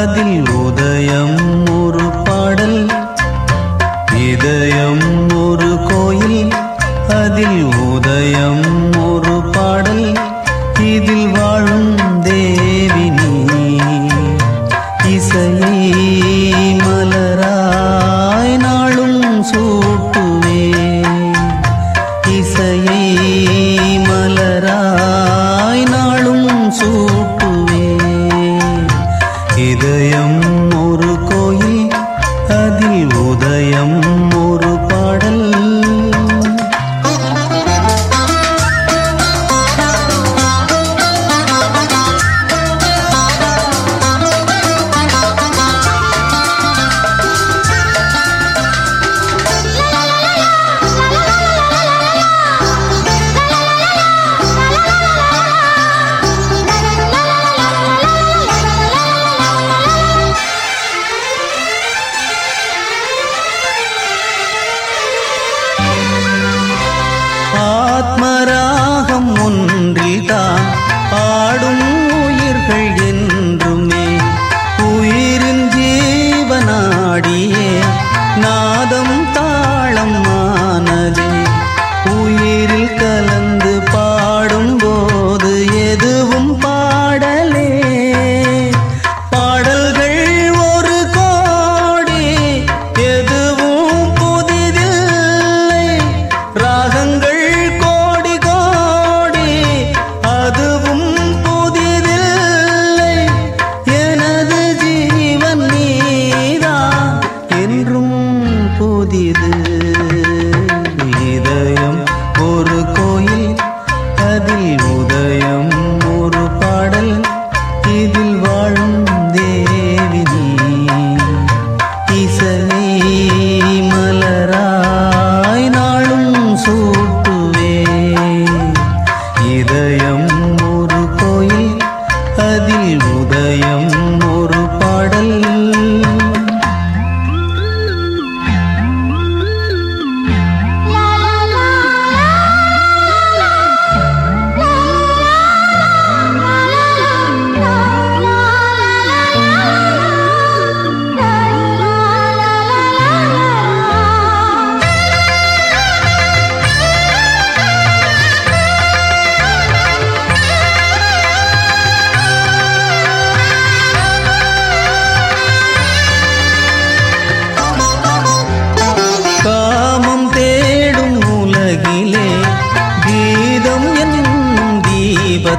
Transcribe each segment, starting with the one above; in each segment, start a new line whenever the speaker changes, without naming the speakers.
我的路的影。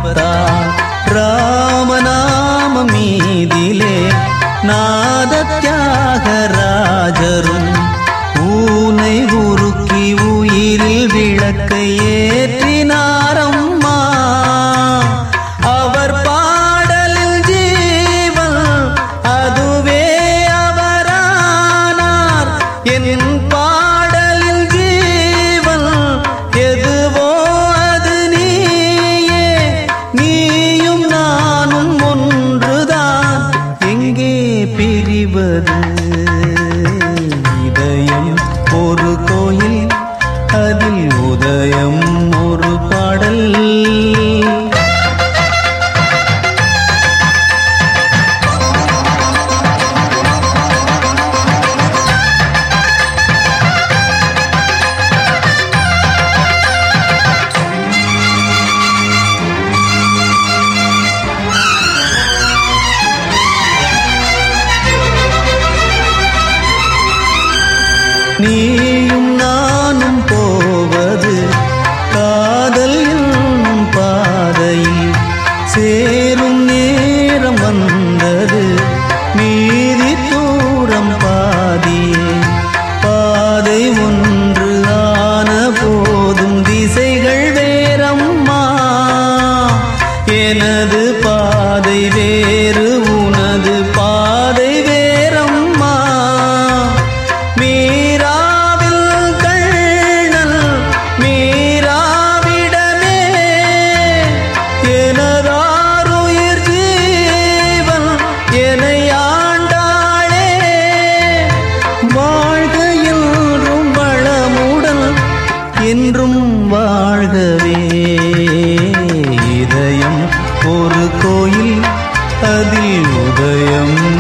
அவரா ராமநாம மீதிலே நாத தியாகராஜரும் ஊனை உருக்கி உயிரில் விளக்கையே நீயும் நானும் போவது காதல் என்னும் பாதையில் சேரும் நேரம் வந்தது. நீ यम्